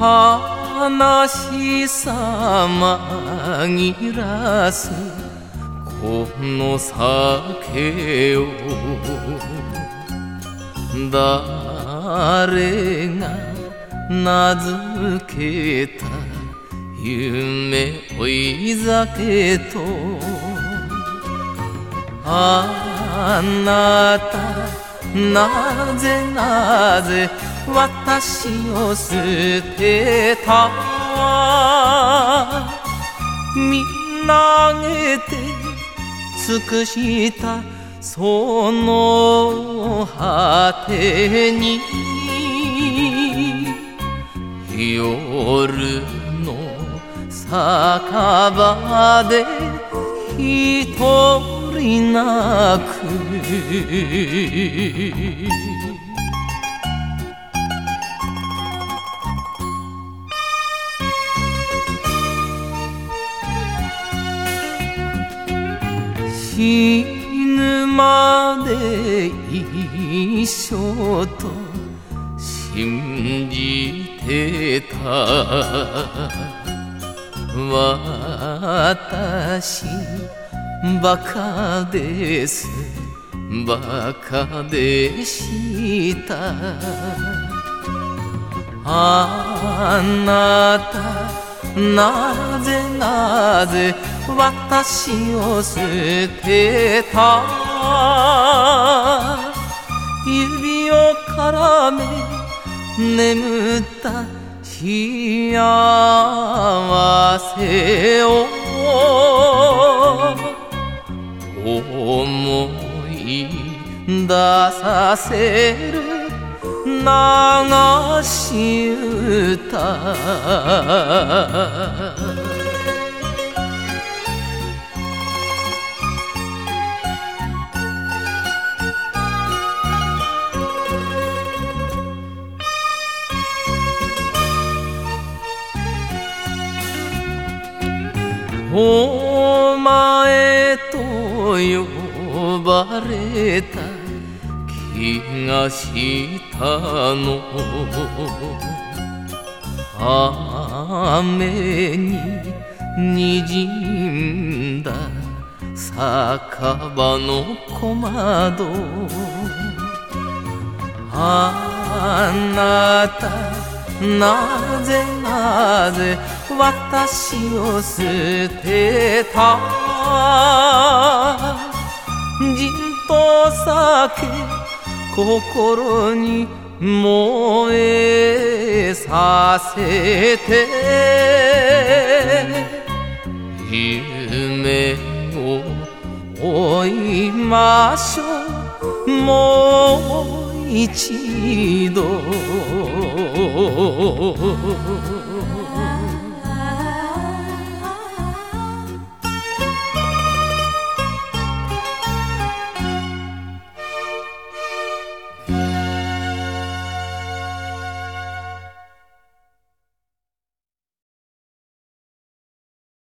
悲しさ紛らすこの酒を誰が名付けた？夢追い酒とあなた？なぜなぜ私を捨てたみなげて尽くしたその果てに夜の酒場で一人泣く。死ぬまで一緒と信じてた。私バカです。バカでした。あなたなぜなぜ私を捨てた？指を絡め眠った幸せを。思い出させる流し歌お前と呼ばれた。気がしたの。雨ににじんだ酒場の小窓。あなたなぜなぜ私を捨てた？じんと酒心に燃えさせて夢を追いましょう。もう一度。